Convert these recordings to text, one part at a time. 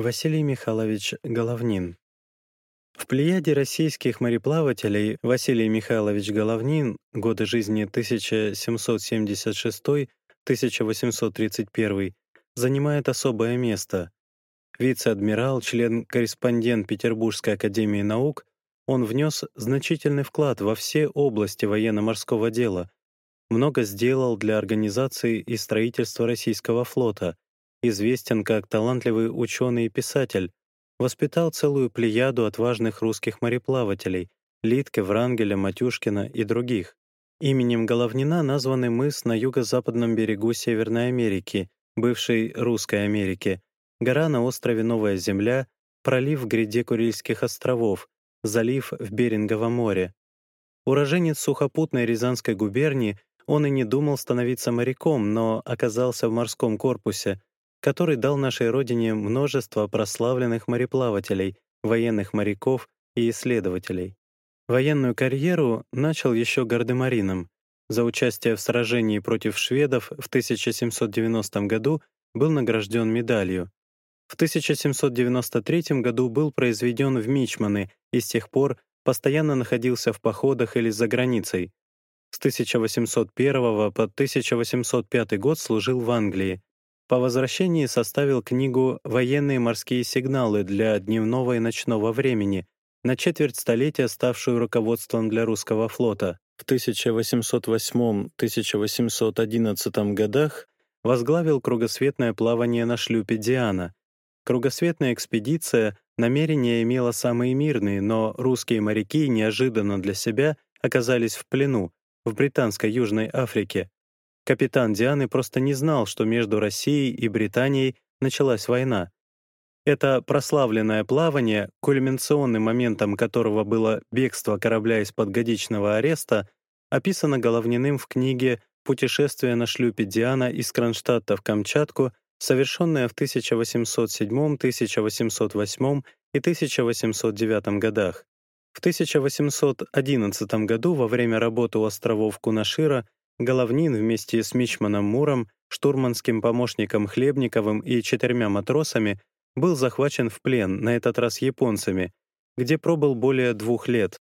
Василий Михайлович Головнин. В плеяде российских мореплавателей Василий Михайлович Головнин, годы жизни 1776-1831, занимает особое место. Вице-адмирал, член-корреспондент Петербургской академии наук, он внес значительный вклад во все области военно-морского дела, много сделал для организации и строительства российского флота, известен как талантливый ученый и писатель, воспитал целую плеяду отважных русских мореплавателей — Литке, Врангеля, Матюшкина и других. Именем Головнина названы мыс на юго-западном берегу Северной Америки, бывшей Русской Америки, гора на острове Новая Земля, пролив в гряде Курильских островов, залив в Беринговом море. Уроженец сухопутной Рязанской губернии, он и не думал становиться моряком, но оказался в морском корпусе, который дал нашей Родине множество прославленных мореплавателей, военных моряков и исследователей. Военную карьеру начал еще гардемарином. За участие в сражении против шведов в 1790 году был награжден медалью. В 1793 году был произведен в Мичманы и с тех пор постоянно находился в походах или за границей. С 1801 по 1805 год служил в Англии, по возвращении составил книгу «Военные морские сигналы для дневного и ночного времени», на четверть столетия ставшую руководством для русского флота. В 1808-1811 годах возглавил кругосветное плавание на шлюпе «Диана». Кругосветная экспедиция намерения имела самые мирные, но русские моряки неожиданно для себя оказались в плену в британской Южной Африке. Капитан Дианы просто не знал, что между Россией и Британией началась война. Это прославленное плавание, кульминационным моментом которого было бегство корабля из-под годичного ареста, описано Головниным в книге «Путешествие на шлюпе Диана из Кронштадта в Камчатку», совершенное в 1807, 1808 и 1809 годах. В 1811 году во время работы у островов Кунашира Головнин вместе с Мичманом Муром, штурманским помощником Хлебниковым и четырьмя матросами был захвачен в плен, на этот раз японцами, где пробыл более двух лет.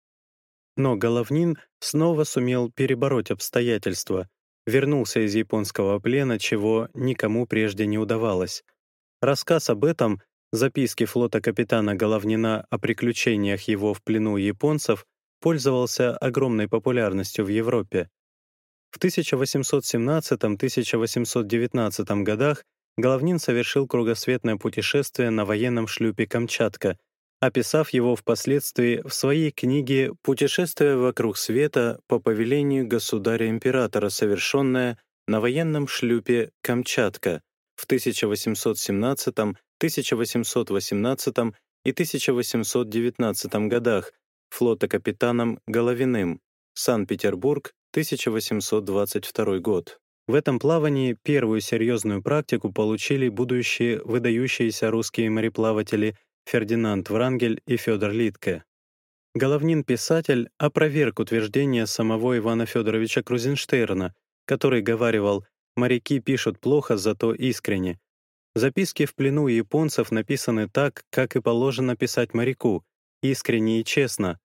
Но Головнин снова сумел перебороть обстоятельства, вернулся из японского плена, чего никому прежде не удавалось. Рассказ об этом, записки флота капитана Головнина о приключениях его в плену японцев, пользовался огромной популярностью в Европе. В 1817-1819 годах Головнин совершил кругосветное путешествие на военном шлюпе «Камчатка», описав его впоследствии в своей книге «Путешествие вокруг света по повелению государя-императора, совершенное на военном шлюпе «Камчатка» в 1817, 1818 и 1819 годах флота капитаном Головиным, Санкт-Петербург, 1822 год. В этом плавании первую серьезную практику получили будущие выдающиеся русские мореплаватели Фердинанд Врангель и Федор Литке. Головнин-писатель опроверг утверждение самого Ивана Федоровича Крузенштерна, который говаривал «моряки пишут плохо, зато искренне». Записки в плену японцев написаны так, как и положено писать моряку, искренне и честно,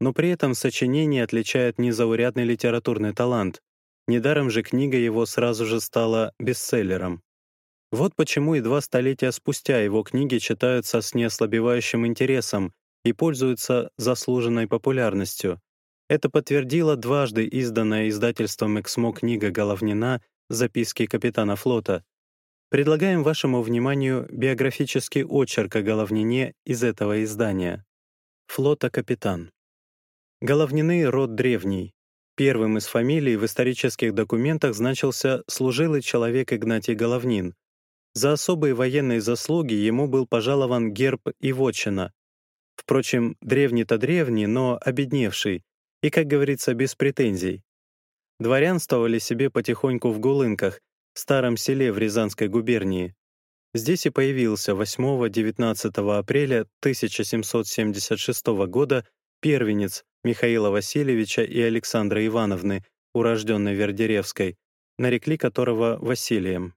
но при этом сочинение отличает незаурядный литературный талант. Недаром же книга его сразу же стала бестселлером. Вот почему и два столетия спустя его книги читаются с неослабевающим интересом и пользуются заслуженной популярностью. Это подтвердила дважды изданная издательством «Эксмо» книга Головнина «Записки капитана флота». Предлагаем вашему вниманию биографический очерк о Головнине из этого издания. Флота капитан. Головнины — род древний. Первым из фамилий в исторических документах значился служилый человек Игнатий Головнин. За особые военные заслуги ему был пожалован герб и вотчина. Впрочем, древний-то древний, но обедневший, и, как говорится, без претензий. Дворянствовали себе потихоньку в Гулынках, старом селе в Рязанской губернии. Здесь и появился 8-19 апреля 1776 года первенец Михаила Васильевича и Александры Ивановны, урожденной Вердеревской, нарекли которого Василием.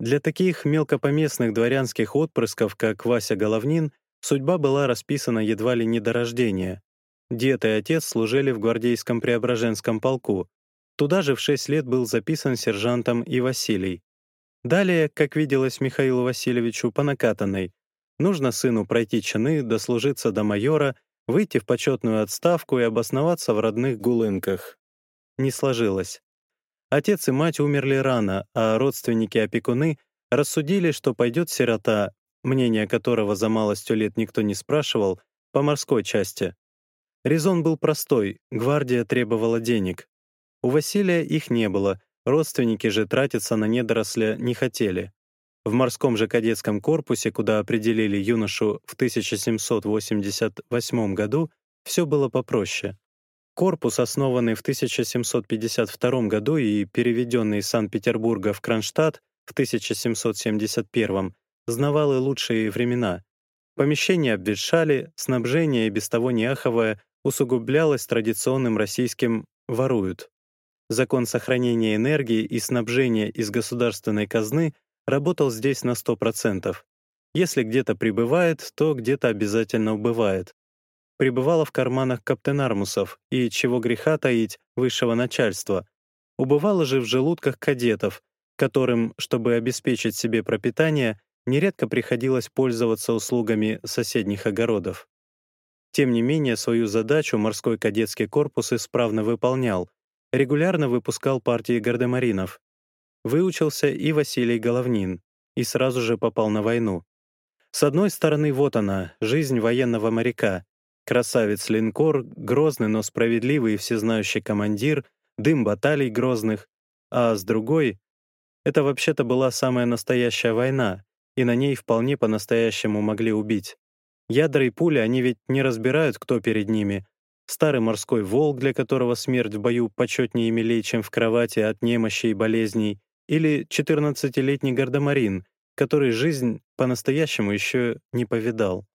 Для таких мелкопоместных дворянских отпрысков, как Вася Головнин, судьба была расписана едва ли не до рождения. Дед и отец служили в гвардейском Преображенском полку. Туда же в шесть лет был записан сержантом и Василий. Далее, как виделось Михаилу Васильевичу, по накатанной. Нужно сыну пройти чины, дослужиться до майора, выйти в почетную отставку и обосноваться в родных Гулынках. Не сложилось. Отец и мать умерли рано, а родственники-опекуны рассудили, что пойдет сирота, мнение которого за малостью лет никто не спрашивал, по морской части. Резон был простой — гвардия требовала денег. У Василия их не было, родственники же тратиться на недоросля не хотели. В морском же кадетском корпусе, куда определили юношу в 1788 году, все было попроще. Корпус, основанный в 1752 году и переведенный из Санкт-Петербурга в Кронштадт в 1771, знавал и лучшие времена. Помещения обветшали, снабжение и без того неаховое усугублялось традиционным российским «воруют». Закон сохранения энергии и снабжения из государственной казны работал здесь на 100%. Если где-то прибывает, то где-то обязательно убывает пребывала в карманах каптенармусов и, чего греха таить, высшего начальства. Убывала же в желудках кадетов, которым, чтобы обеспечить себе пропитание, нередко приходилось пользоваться услугами соседних огородов. Тем не менее, свою задачу морской кадетский корпус исправно выполнял, регулярно выпускал партии гардемаринов. Выучился и Василий Головнин, и сразу же попал на войну. С одной стороны, вот она, жизнь военного моряка, Красавец-линкор, грозный, но справедливый и всезнающий командир, дым баталий грозных. А с другой, это вообще-то была самая настоящая война, и на ней вполне по-настоящему могли убить. Ядра и пули они ведь не разбирают, кто перед ними. Старый морской волк, для которого смерть в бою почетнее и милей, чем в кровати от немощи и болезней, или 14-летний гардемарин, который жизнь по-настоящему еще не повидал.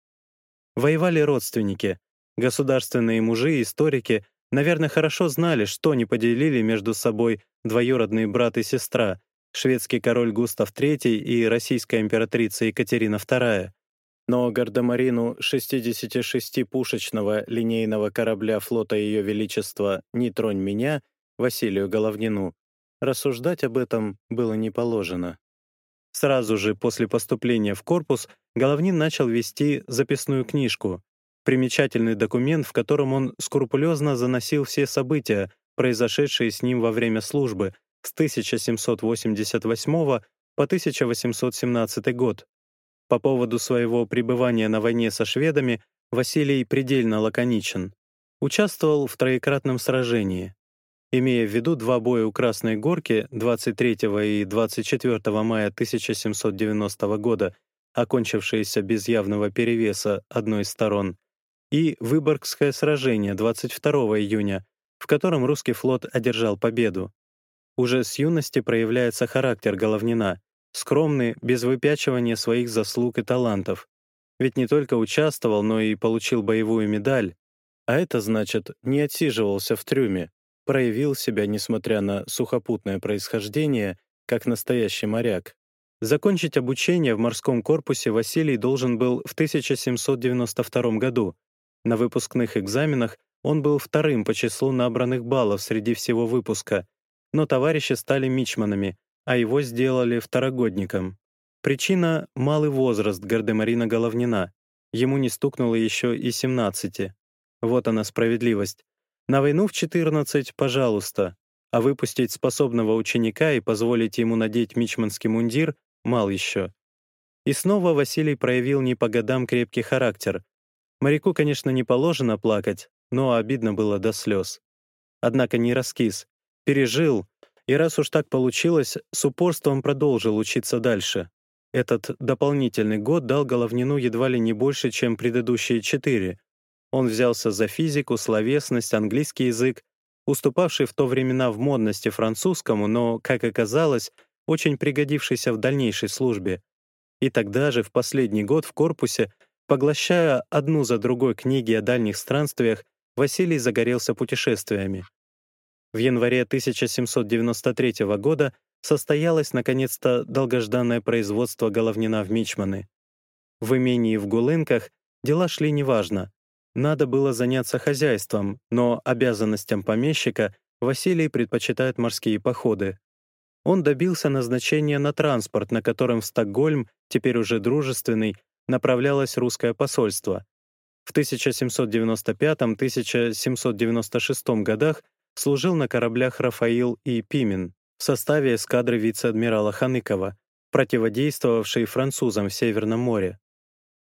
Воевали родственники. Государственные мужи и историки, наверное, хорошо знали, что не поделили между собой двоюродные брат и сестра, шведский король Густав III и российская императрица Екатерина II. Но гардемарину 66-пушечного линейного корабля флота Ее Величества «Не тронь меня» Василию Головнину рассуждать об этом было не положено. Сразу же после поступления в корпус Головнин начал вести записную книжку, примечательный документ, в котором он скрупулезно заносил все события, произошедшие с ним во время службы с 1788 по 1817 год. По поводу своего пребывания на войне со шведами Василий предельно лаконичен. Участвовал в троекратном сражении имея в виду два боя у Красной Горки 23 и 24 мая 1790 года, окончившиеся без явного перевеса одной из сторон, и Выборгское сражение 22 июня, в котором русский флот одержал победу. Уже с юности проявляется характер Головнина, скромный, без выпячивания своих заслуг и талантов. Ведь не только участвовал, но и получил боевую медаль, а это значит, не отсиживался в трюме, проявил себя, несмотря на сухопутное происхождение, как настоящий моряк. Закончить обучение в морском корпусе Василий должен был в 1792 году. На выпускных экзаменах он был вторым по числу набранных баллов среди всего выпуска, но товарищи стали мичманами, а его сделали второгодником. Причина — малый возраст Гардемарина Головнина. Ему не стукнуло еще и 17. Вот она справедливость. На войну в 14 — пожалуйста, а выпустить способного ученика и позволить ему надеть мичманский мундир — мал еще. И снова Василий проявил не по годам крепкий характер. Моряку, конечно, не положено плакать, но обидно было до слез. Однако не раскис, пережил, и раз уж так получилось, с упорством продолжил учиться дальше. Этот дополнительный год дал Головнину едва ли не больше, чем предыдущие четыре, он взялся за физику, словесность, английский язык, уступавший в то времена в модности французскому, но, как оказалось, очень пригодившийся в дальнейшей службе. И тогда же, в последний год в корпусе, поглощая одну за другой книги о дальних странствиях, Василий загорелся путешествиями. В январе 1793 года состоялось наконец-то долгожданное производство головнина в Мичманы. В имении в Гулынках дела шли неважно. Надо было заняться хозяйством, но обязанностям помещика Василий предпочитает морские походы. Он добился назначения на транспорт, на котором в Стокгольм, теперь уже дружественный, направлялось русское посольство. В 1795-1796 годах служил на кораблях «Рафаил» и «Пимен» в составе эскадры вице-адмирала Ханыкова, противодействовавшей французам в Северном море.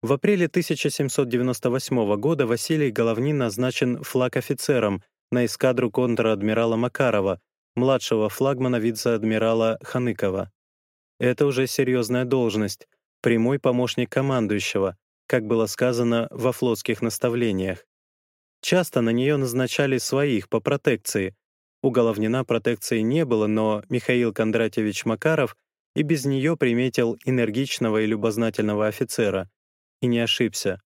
В апреле 1798 года Василий Головнин назначен флаг-офицером на эскадру контр-адмирала Макарова, младшего флагмана вице-адмирала Ханыкова. Это уже серьезная должность, прямой помощник командующего, как было сказано во флотских наставлениях. Часто на нее назначали своих по протекции, у Головнина протекции не было, но Михаил Кондратьевич Макаров и без нее приметил энергичного и любознательного офицера. И не ошибся.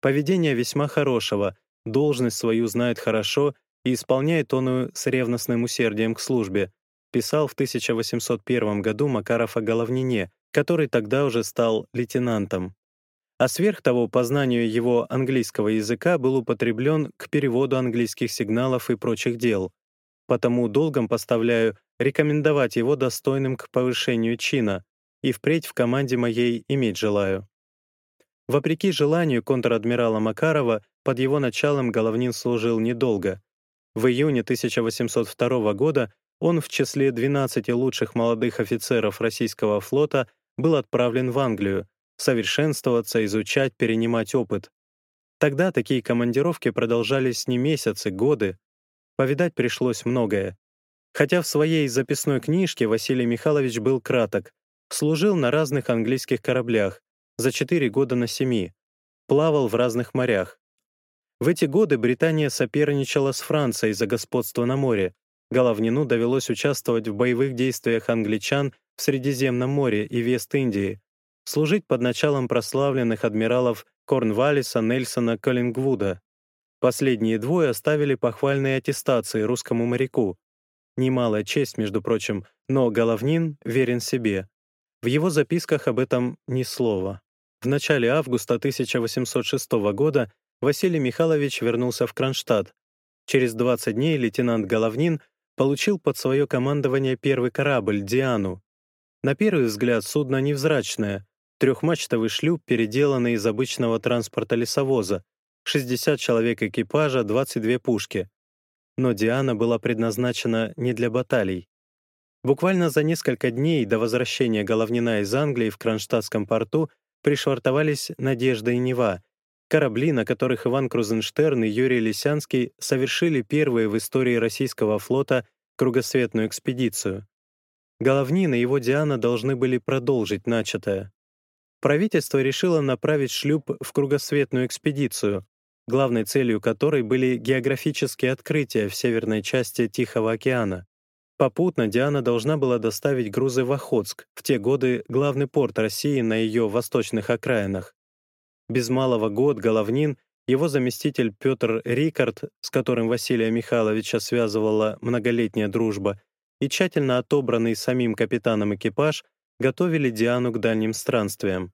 Поведение весьма хорошего, должность свою знает хорошо и исполняет он с ревностным усердием к службе, писал в 1801 году Макаров о Головнине, который тогда уже стал лейтенантом. А сверх того, по знанию его английского языка был употреблен к переводу английских сигналов и прочих дел потому долгом поставляю рекомендовать его достойным к повышению чина и впредь в команде моей иметь желаю. Вопреки желанию контр-адмирала Макарова, под его началом Головнин служил недолго. В июне 1802 года он в числе 12 лучших молодых офицеров российского флота был отправлен в Англию, совершенствоваться, изучать, перенимать опыт. Тогда такие командировки продолжались не месяцы, годы, Повидать пришлось многое. Хотя в своей записной книжке Василий Михайлович был краток, служил на разных английских кораблях, за четыре года на семи, плавал в разных морях. В эти годы Британия соперничала с Францией за господство на море. Головнину довелось участвовать в боевых действиях англичан в Средиземном море и Вест-Индии, служить под началом прославленных адмиралов Корнвалиса, Нельсона, Коллингвуда. Последние двое оставили похвальные аттестации русскому моряку. Немалая честь, между прочим, но Головнин верен себе. В его записках об этом ни слова. В начале августа 1806 года Василий Михайлович вернулся в Кронштадт. Через 20 дней лейтенант Головнин получил под свое командование первый корабль «Диану». На первый взгляд судно невзрачное, трехмачтовый шлюп, переделанный из обычного транспорта лесовоза, 60 человек экипажа, 22 пушки. Но Диана была предназначена не для баталий. Буквально за несколько дней до возвращения Головнина из Англии в Кронштадтском порту пришвартовались «Надежда» и «Нева», корабли, на которых Иван Крузенштерн и Юрий Лисянский совершили первые в истории российского флота кругосветную экспедицию. Головнин и его Диана должны были продолжить начатое. Правительство решило направить шлюп в кругосветную экспедицию, главной целью которой были географические открытия в северной части Тихого океана. Попутно Диана должна была доставить грузы в Охотск, в те годы главный порт России на ее восточных окраинах. Без малого год Головнин, его заместитель Петр Рикард, с которым Василия Михайловича связывала многолетняя дружба, и тщательно отобранный самим капитаном экипаж готовили Диану к дальним странствиям.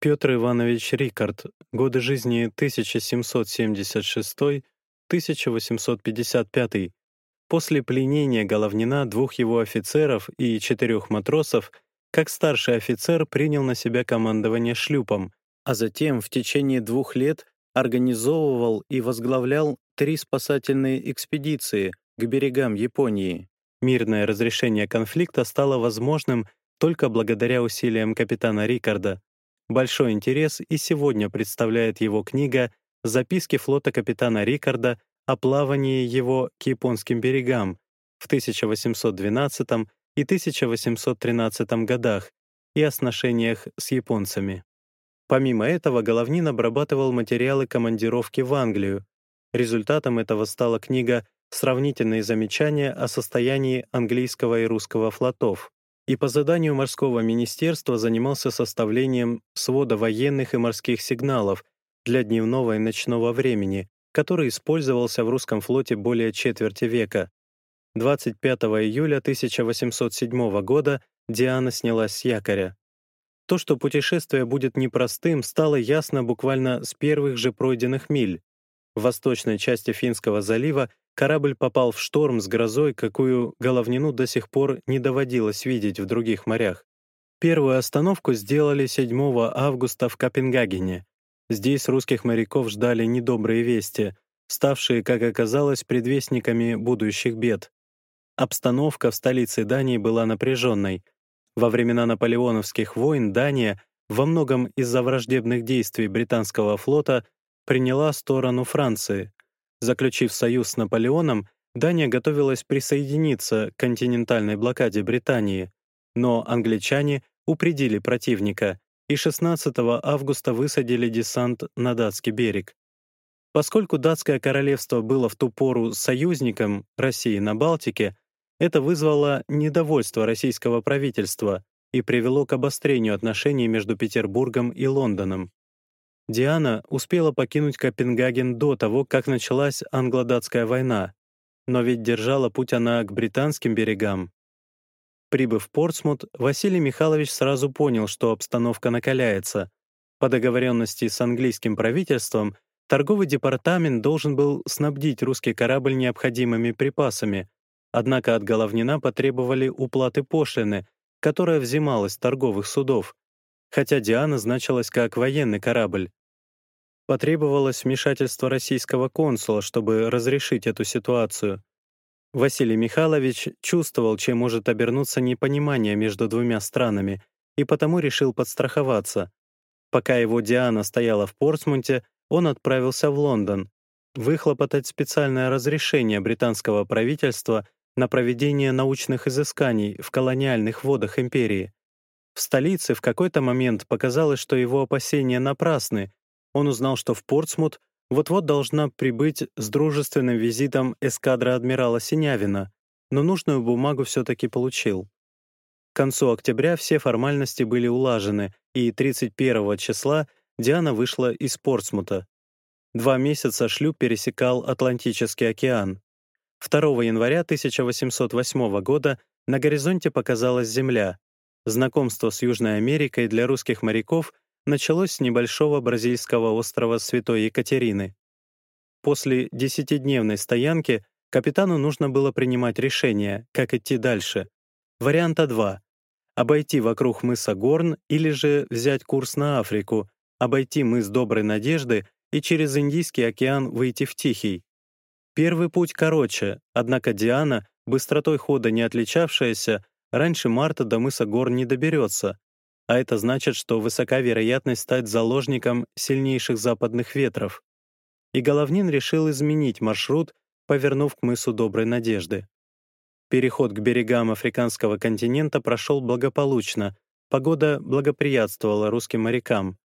Петр Иванович Рикард. Годы жизни 1776-1855. После пленения Головнина двух его офицеров и четырех матросов, как старший офицер принял на себя командование шлюпом, а затем в течение двух лет организовывал и возглавлял три спасательные экспедиции к берегам Японии. Мирное разрешение конфликта стало возможным только благодаря усилиям капитана Рикарда, Большой интерес и сегодня представляет его книга «Записки флота капитана Рикарда о плавании его к японским берегам» в 1812 и 1813 годах и о сношениях с японцами. Помимо этого, Головнин обрабатывал материалы командировки в Англию. Результатом этого стала книга «Сравнительные замечания о состоянии английского и русского флотов», и по заданию морского министерства занимался составлением свода военных и морских сигналов для дневного и ночного времени, который использовался в русском флоте более четверти века. 25 июля 1807 года Диана снялась с якоря. То, что путешествие будет непростым, стало ясно буквально с первых же пройденных миль. В восточной части Финского залива корабль попал в шторм с грозой, какую Головнину до сих пор не доводилось видеть в других морях. Первую остановку сделали 7 августа в Копенгагене. Здесь русских моряков ждали недобрые вести, ставшие, как оказалось, предвестниками будущих бед. Обстановка в столице Дании была напряженной — во времена наполеоновских войн Дания, во многом из-за враждебных действий британского флота, приняла сторону Франции. Заключив союз с Наполеоном, Дания готовилась присоединиться к континентальной блокаде Британии, но англичане упредили противника и 16 августа высадили десант на датский берег. Поскольку датское королевство было в ту пору союзником России на Балтике, это вызвало недовольство российского правительства и привело к обострению отношений между Петербургом и Лондоном. Диана успела покинуть Копенгаген до того, как началась англо-датская война, но ведь держала путь она к британским берегам. Прибыв в Портсмут, Василий Михайлович сразу понял, что обстановка накаляется. По договоренности с английским правительством торговый департамент должен был снабдить русский корабль необходимыми припасами, Однако от Головнина потребовали уплаты пошлины, которая взималась с торговых судов, хотя Диана значилась как военный корабль. Потребовалось вмешательство российского консула, чтобы разрешить эту ситуацию. Василий Михайлович чувствовал, чем может обернуться непонимание между двумя странами, и потому решил подстраховаться. Пока его Диана стояла в Портсмуте, он отправился в Лондон, выхлопотать специальное разрешение британского правительства на проведение научных изысканий в колониальных водах империи. В столице в какой-то момент показалось, что его опасения напрасны. Он узнал, что в Портсмут вот-вот должна прибыть с дружественным визитом эскадра адмирала Синявина, но нужную бумагу все-таки получил. К концу октября все формальности были улажены, и 31 числа Диана вышла из Портсмута. Два месяца шлюп пересекал Атлантический океан. 2 января 1808 года на горизонте показалась Земля. Знакомство с Южной Америкой для русских моряков началось с небольшого бразильского острова Святой Екатерины. После десятидневной стоянки капитану нужно было принимать решение, как идти дальше. Варианта 2 — обойти вокруг мыса Горн или же взять курс на Африку, обойти мыс Доброй Надежды и через Индийский океан выйти в Тихий. Первый путь короче, однако Диана, быстротой хода не отличавшаяся, раньше марта до мыса гор не доберется, а это значит, что высока вероятность стать заложником сильнейших западных ветров. И Головнин решил изменить маршрут, повернув к мысу Доброй Надежды. Переход к берегам африканского континента прошел благополучно, погода благоприятствовала русским морякам.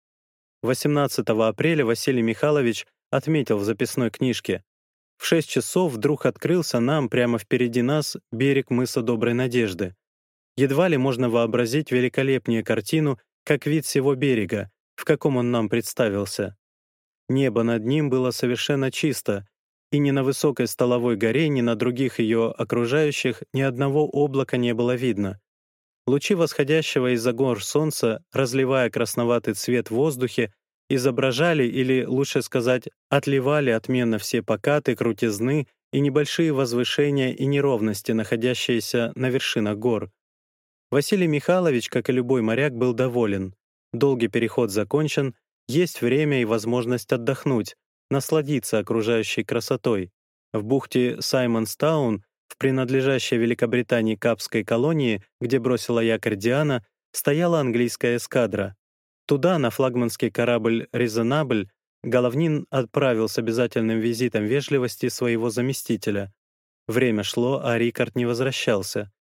18 апреля Василий Михайлович отметил в записной книжке в шесть часов вдруг открылся нам прямо впереди нас берег мыса Доброй Надежды. Едва ли можно вообразить великолепнее картину, как вид всего берега, в каком он нам представился. Небо над ним было совершенно чисто, и ни на высокой столовой горе, ни на других ее окружающих ни одного облака не было видно. Лучи восходящего из-за гор солнца, разливая красноватый цвет в воздухе, изображали, или, лучше сказать, отливали отменно все покаты, крутизны и небольшие возвышения и неровности, находящиеся на вершинах гор. Василий Михайлович, как и любой моряк, был доволен. Долгий переход закончен, есть время и возможность отдохнуть, насладиться окружающей красотой. В бухте Саймонстаун, в принадлежащей Великобритании Капской колонии, где бросила якорь Диана, стояла английская эскадра. Туда, на флагманский корабль «Резонабль», Головнин отправил с обязательным визитом вежливости своего заместителя. Время шло, а Рикард не возвращался.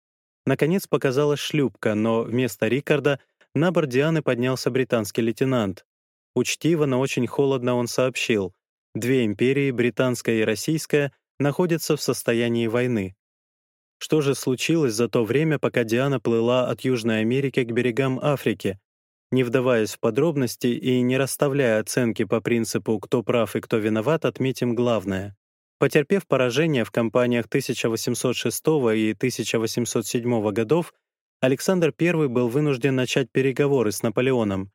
Наконец показалась шлюпка, но вместо Рикарда на борт Дианы поднялся британский лейтенант. Учтиво, но очень холодно он сообщил. Две империи, британская и российская, находятся в состоянии войны. Что же случилось за то время, пока Диана плыла от Южной Америки к берегам Африки? Не вдаваясь в подробности и не расставляя оценки по принципу «кто прав и кто виноват», отметим главное. Потерпев поражение в кампаниях 1806 и 1807 годов, Александр I был вынужден начать переговоры с Наполеоном.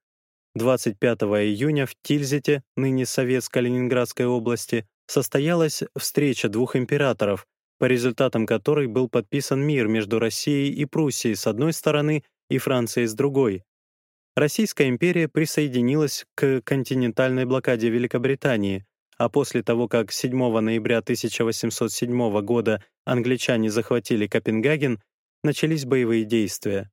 25 июня в Тильзите, ныне Советской Ленинградской области, состоялась встреча двух императоров, по результатам которой был подписан мир между Россией и Пруссией с одной стороны и Францией с другой. Российская империя присоединилась к континентальной блокаде Великобритании, а после того, как 7 ноября 1807 года англичане захватили Копенгаген, начались боевые действия.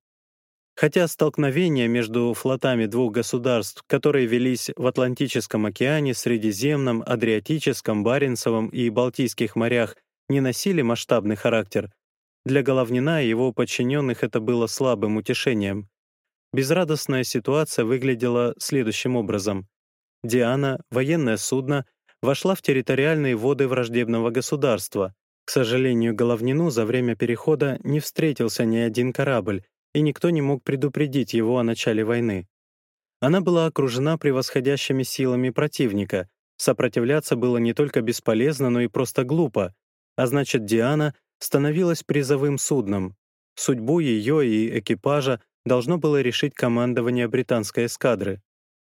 Хотя столкновения между флотами двух государств, которые велись в Атлантическом океане, Средиземном, Адриатическом, Баренцевом и Балтийских морях, не носили масштабный характер, для Головнина и его подчиненных это было слабым утешением. Безрадостная ситуация выглядела следующим образом. «Диана», военное судно, вошла в территориальные воды враждебного государства. К сожалению, Головнину за время перехода не встретился ни один корабль, и никто не мог предупредить его о начале войны. Она была окружена превосходящими силами противника. Сопротивляться было не только бесполезно, но и просто глупо. А значит, Диана становилась призовым судном. Судьбу ее и экипажа должно было решить командование британской эскадры.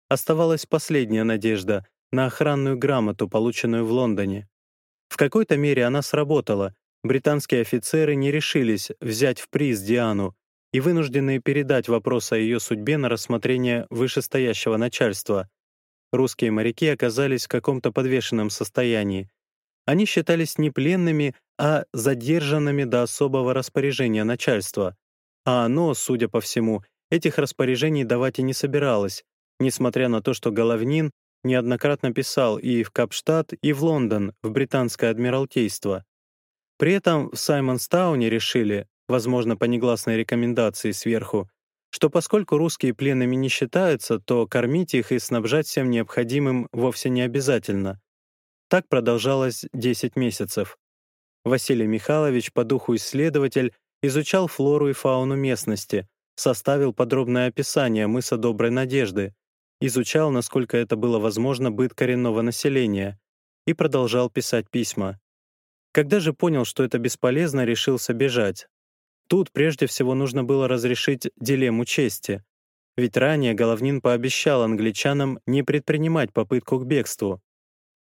Оставалась последняя надежда на охранную грамоту, полученную в Лондоне. В какой-то мере она сработала. Британские офицеры не решились взять в приз Диану и вынуждены передать вопрос о ее судьбе на рассмотрение вышестоящего начальства. Русские моряки оказались в каком-то подвешенном состоянии. Они считались не пленными, а задержанными до особого распоряжения начальства. А оно, судя по всему, этих распоряжений давать и не собиралось, несмотря на то, что Головнин неоднократно писал и в Капштадт, и в Лондон, в британское адмиралтейство. При этом в Саймонстауне решили, возможно, по негласной рекомендации сверху, что поскольку русские пленными не считаются, то кормить их и снабжать всем необходимым вовсе не обязательно. Так продолжалось 10 месяцев. Василий Михайлович, по духу исследователь, изучал флору и фауну местности, составил подробное описание мыса Доброй Надежды, изучал, насколько это было возможно, быт коренного населения и продолжал писать письма. Когда же понял, что это бесполезно, решился бежать. Тут прежде всего нужно было разрешить дилемму чести. Ведь ранее Головнин пообещал англичанам не предпринимать попытку к бегству.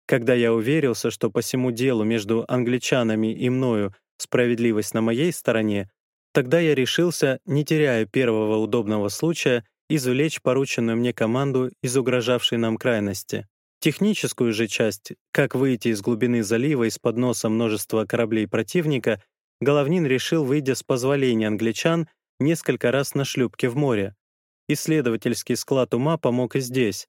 Когда я уверился, что по всему делу между англичанами и мною справедливость на моей стороне, тогда я решился, не теряя первого удобного случая, извлечь порученную мне команду из угрожавшей нам крайности. Техническую же часть, как выйти из глубины залива из-под носа множества кораблей противника, Головнин решил, выйдя с позволения англичан, несколько раз на шлюпке в море. Исследовательский склад ума помог и здесь.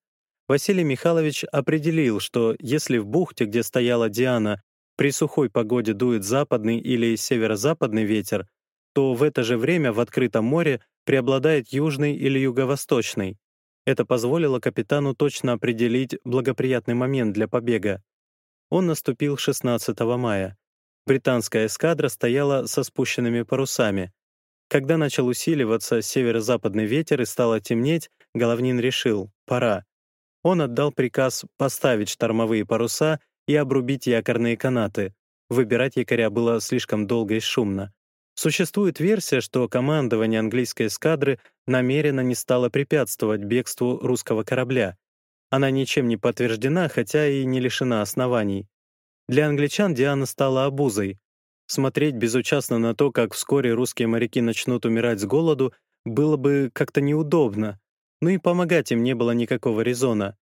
Василий Михайлович определил, что если в бухте, где стояла Диана, при сухой погоде дует западный или северо-западный ветер, то в это же время в открытом море преобладает южный или юго-восточный. Это позволило капитану точно определить благоприятный момент для побега. Он наступил 16 мая. Британская эскадра стояла со спущенными парусами. Когда начал усиливаться северо-западный ветер и стало темнеть, Головнин решил — пора. Он отдал приказ поставить штормовые паруса и обрубить якорные канаты. Выбирать якоря было слишком долго и шумно. Существует версия, что командование английской эскадры намеренно не стало препятствовать бегству русского корабля. Она ничем не подтверждена, хотя и не лишена оснований. Для англичан Диана стала обузой. Смотреть безучастно на то, как вскоре русские моряки начнут умирать с голоду, было бы как-то неудобно. Ну и помогать им не было никакого резона.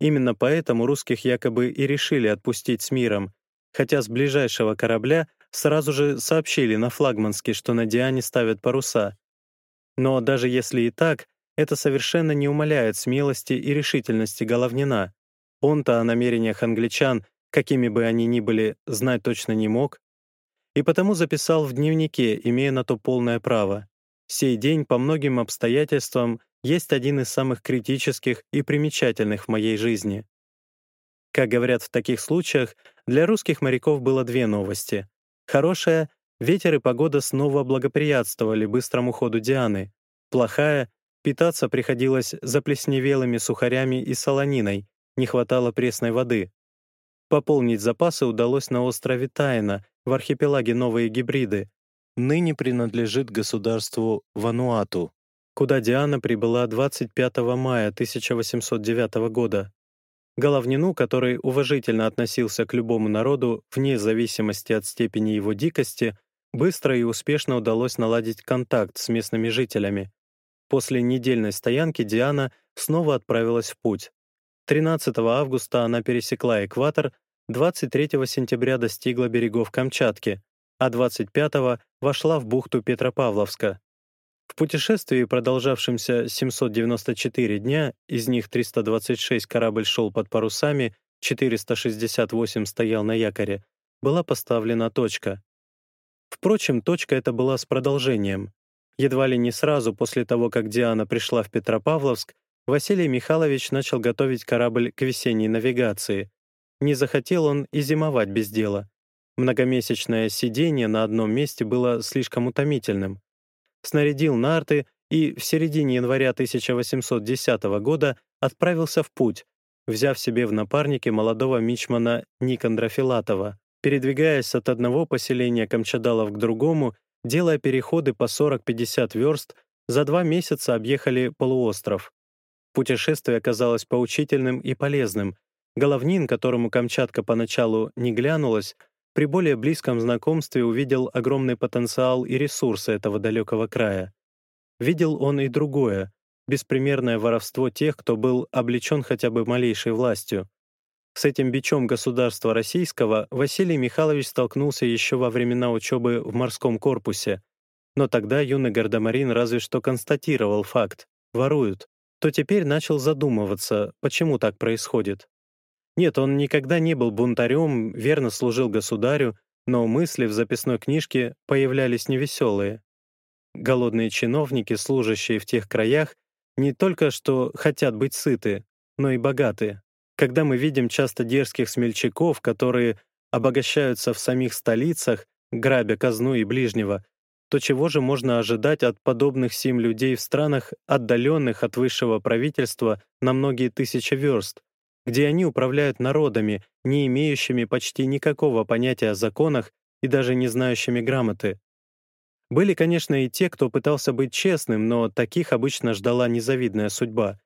Именно поэтому русских якобы и решили отпустить с миром, хотя с ближайшего корабля сразу же сообщили на флагманский, что на Диане ставят паруса. Но даже если и так, это совершенно не умаляет смелости и решительности Головнина. Он-то о намерениях англичан, какими бы они ни были, знать точно не мог. И потому записал в дневнике, имея на то полное право. «Сей день по многим обстоятельствам есть один из самых критических и примечательных в моей жизни». Как говорят в таких случаях, для русских моряков было две новости. Хорошая — ветер и погода снова благоприятствовали быстрому ходу Дианы. Плохая — питаться приходилось заплесневелыми сухарями и солониной, не хватало пресной воды. Пополнить запасы удалось на острове Тайна, в архипелаге Новые Гибриды. Ныне принадлежит государству Вануату, куда Диана прибыла 25 мая 1809 года. Головнину, который уважительно относился к любому народу вне зависимости от степени его дикости, быстро и успешно удалось наладить контакт с местными жителями. После недельной стоянки Диана снова отправилась в путь. 13 августа она пересекла экватор, 23 сентября достигла берегов Камчатки, а 25 вошла в бухту Петропавловска. В путешествии, продолжавшемся 794 дня, из них 326 корабль шел под парусами, 468 стоял на якоре, была поставлена точка. Впрочем, точка эта была с продолжением. Едва ли не сразу после того, как Диана пришла в Петропавловск, Василий Михайлович начал готовить корабль к весенней навигации. Не захотел он и зимовать без дела. Многомесячное сидение на одном месте было слишком утомительным снарядил нарты и в середине января 1810 года отправился в путь, взяв себе в напарники молодого мичмана Никандра Филатова, передвигаясь от одного поселения камчадалов к другому, делая переходы по 40-50 верст, за два месяца объехали полуостров. Путешествие оказалось поучительным и полезным. Головнин, которому Камчатка поначалу не глянулась, при более близком знакомстве увидел огромный потенциал и ресурсы этого далекого края. Видел он и другое — беспримерное воровство тех, кто был облечен хотя бы малейшей властью. С этим бичом государства российского Василий Михайлович столкнулся еще во времена учебы в морском корпусе. Но тогда юный гардемарин разве что констатировал факт — воруют. То теперь начал задумываться, почему так происходит. Нет, он никогда не был бунтарем, верно служил государю, но мысли в записной книжке появлялись невеселые. Голодные чиновники, служащие в тех краях, не только что хотят быть сыты, но и богаты. Когда мы видим часто дерзких смельчаков, которые обогащаются в самих столицах, грабя казну и ближнего, то чего же можно ожидать от подобных сим людей в странах, отдаленных от высшего правительства на многие тысячи верст, где они управляют народами, не имеющими почти никакого понятия о законах и даже не знающими грамоты. Были, конечно, и те, кто пытался быть честным, но таких обычно ждала незавидная судьба.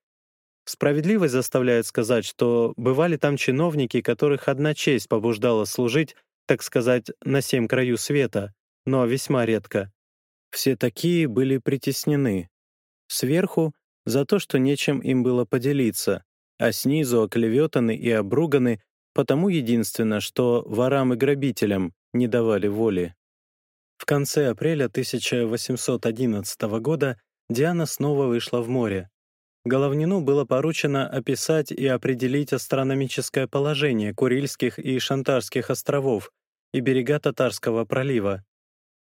Справедливость заставляет сказать, что бывали там чиновники, которых одна честь побуждала служить, так сказать, на семь краю света, но весьма редко. Все такие были притеснены. Сверху — за то, что нечем им было поделиться, а снизу оклеветаны и обруганы, потому единственно, что ворам и грабителям не давали воли. В конце апреля 1811 года Диана снова вышла в море. Головнину было поручено описать и определить астрономическое положение Курильских и Шантарских островов и берега Татарского пролива.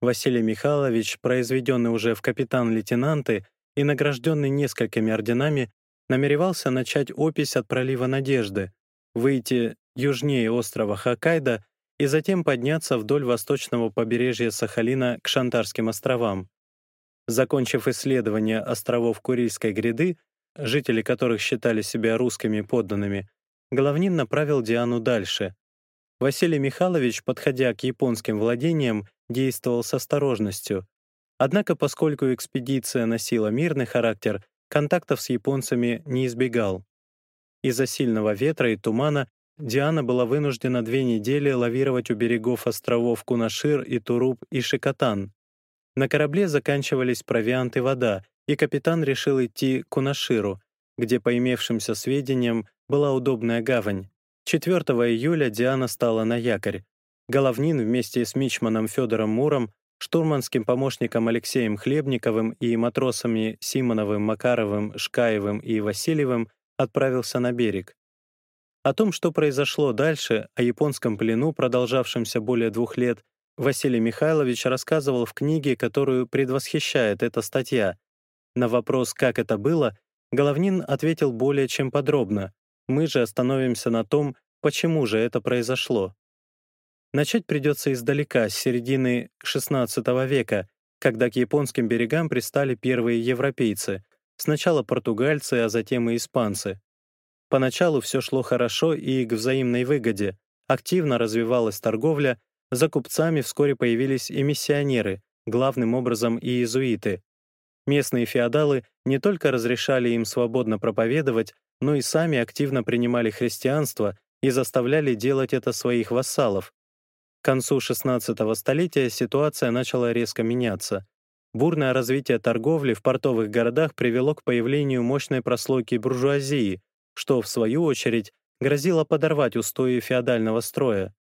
Василий Михайлович, произведенный уже в капитан-лейтенанты и награжденный несколькими орденами, намеревался начать опись от пролива Надежды, выйти южнее острова Хоккайдо и затем подняться вдоль восточного побережья Сахалина к Шантарским островам. Закончив исследование островов Курильской гряды, жители которых считали себя русскими подданными, Головнин направил Диану дальше. Василий Михайлович, подходя к японским владениям, действовал с осторожностью. Однако, поскольку экспедиция носила мирный характер, контактов с японцами не избегал. Из-за сильного ветра и тумана Диана была вынуждена две недели лавировать у берегов островов Кунашир и Туруп и Шикотан. На корабле заканчивались провиант и вода, и капитан решил идти к Кунаширу, где, по имевшимся сведениям, была удобная гавань. 4 июля Диана стала на якорь. Головнин вместе с мичманом Федором Муром штурманским помощником Алексеем Хлебниковым и матросами Симоновым, Макаровым, Шкаевым и Васильевым отправился на берег. О том, что произошло дальше, о японском плену, продолжавшемся более двух лет, Василий Михайлович рассказывал в книге, которую предвосхищает эта статья. На вопрос, как это было, Головнин ответил более чем подробно. Мы же остановимся на том, почему же это произошло. Начать придется издалека, с середины XVI века, когда к японским берегам пристали первые европейцы, сначала португальцы, а затем и испанцы. Поначалу все шло хорошо и к взаимной выгоде. Активно развивалась торговля, за купцами вскоре появились и миссионеры, главным образом и иезуиты. Местные феодалы не только разрешали им свободно проповедовать, но и сами активно принимали христианство и заставляли делать это своих вассалов. К концу XVI столетия ситуация начала резко меняться. Бурное развитие торговли в портовых городах привело к появлению мощной прослойки буржуазии, что, в свою очередь, грозило подорвать устои феодального строя.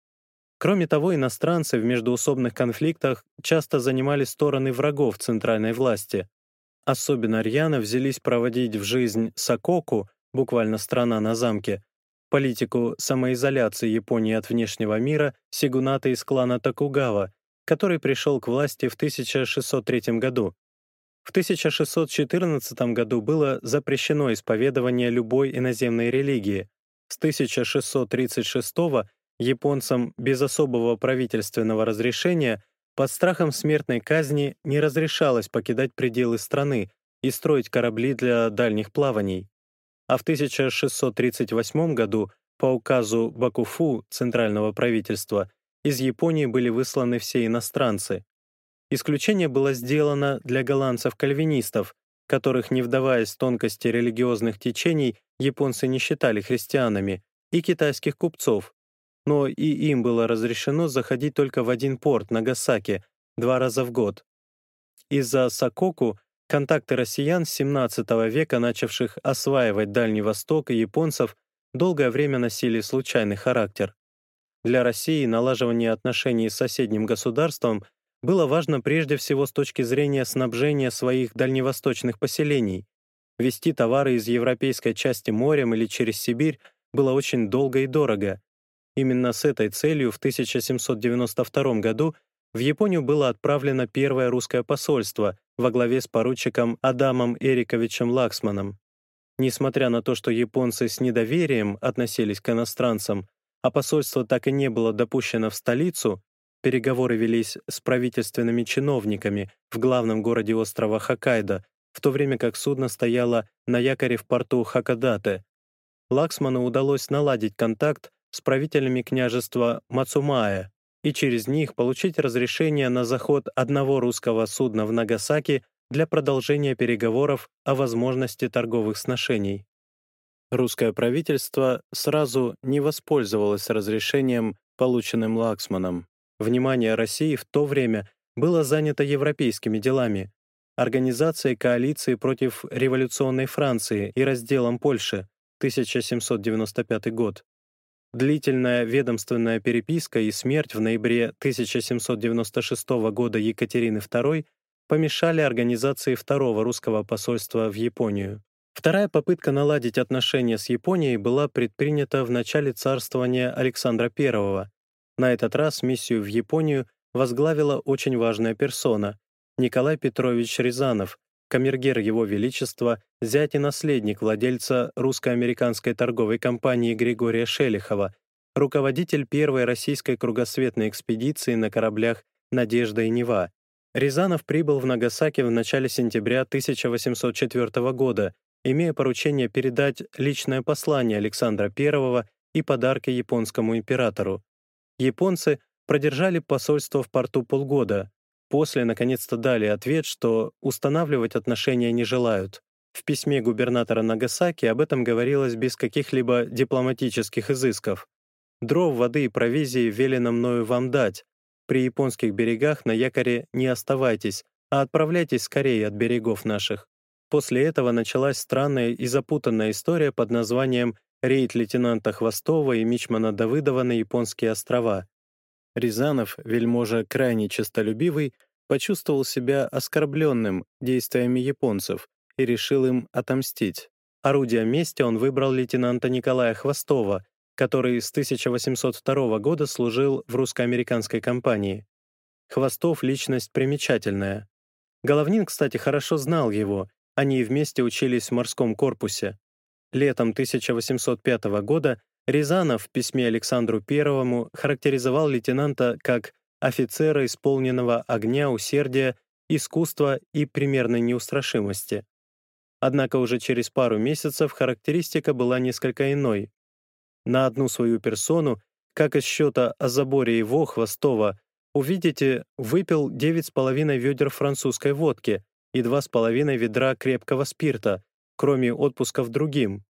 Кроме того, иностранцы в междуусобных конфликтах часто занимали стороны врагов центральной власти. Особенно рьяно взялись проводить в жизнь Сококу, буквально «страна на замке», политику самоизоляции Японии от внешнего мира Сигуната из клана Токугава, который пришел к власти в 1603 году. В 1614 году было запрещено исповедование любой иноземной религии. С 1636 японцам без особого правительственного разрешения под страхом смертной казни не разрешалось покидать пределы страны и строить корабли для дальних плаваний. А в 1638 году по указу Бакуфу Центрального правительства из Японии были высланы все иностранцы. Исключение было сделано для голландцев-кальвинистов, которых, не вдаваясь в тонкости религиозных течений, японцы не считали христианами, и китайских купцов, но и им было разрешено заходить только в один порт, Нагасаки, два раза в год. Из-за Сококу контакты россиян XVII века, начавших осваивать Дальний Восток и японцев, долгое время носили случайный характер. Для России налаживание отношений с соседним государством было важно прежде всего с точки зрения снабжения своих дальневосточных поселений. Вести товары из европейской части морем или через Сибирь было очень долго и дорого, Именно с этой целью в 1792 году в Японию было отправлено первое русское посольство во главе с поручиком Адамом Эриковичем Лаксманом. Несмотря на то, что японцы с недоверием относились к иностранцам, а посольство так и не было допущено в столицу, переговоры велись с правительственными чиновниками в главном городе острова Хоккайдо, в то время как судно стояло на якоре в порту Хакодате. Лаксману удалось наладить контакт с правителями княжества Мацумая и через них получить разрешение на заход одного русского судна в Нагасаки для продолжения переговоров о возможности торговых сношений. Русское правительство сразу не воспользовалось разрешением, полученным Лаксманом. Внимание России в то время было занято европейскими делами, организацией коалиции против революционной Франции и разделом Польши, 1795 год. Длительная ведомственная переписка и смерть в ноябре 1796 года Екатерины II помешали организации второго русского посольства в Японию. Вторая попытка наладить отношения с Японией была предпринята в начале царствования Александра I. На этот раз миссию в Японию возглавила очень важная персона — Николай Петрович Рязанов, камергер Его Величества, зять и наследник владельца русско-американской торговой компании Григория Шелихова, руководитель первой российской кругосветной экспедиции на кораблях «Надежда и Нева». Рязанов прибыл в Нагасаки в начале сентября 1804 года, имея поручение передать личное послание Александра I и подарки японскому императору. Японцы продержали посольство в порту полгода, После наконец-то дали ответ, что устанавливать отношения не желают. В письме губернатора Нагасаки об этом говорилось без каких-либо дипломатических изысков. «Дров, воды и провизии велено мною вам дать. При японских берегах на якоре не оставайтесь, а отправляйтесь скорее от берегов наших». После этого началась странная и запутанная история под названием «Рейд лейтенанта Хвостова и Мичмана Давыдова на японские острова», Рязанов, вельможа крайне честолюбивый, почувствовал себя оскорбленным действиями японцев и решил им отомстить. Орудием мести он выбрал лейтенанта Николая Хвостова, который с 1802 года служил в русско-американской компании. Хвостов — личность примечательная. Головнин, кстати, хорошо знал его, они вместе учились в морском корпусе. Летом 1805 года Рязанов в письме Александру I характеризовал лейтенанта как офицера исполненного огня, усердия, искусства и примерной неустрашимости. Однако уже через пару месяцев характеристика была несколько иной. На одну свою персону как из счета о заборе его, Хвостова, увидите, выпил 9,5 ведер французской водки и 2,5 ведра крепкого спирта, кроме отпусков другим,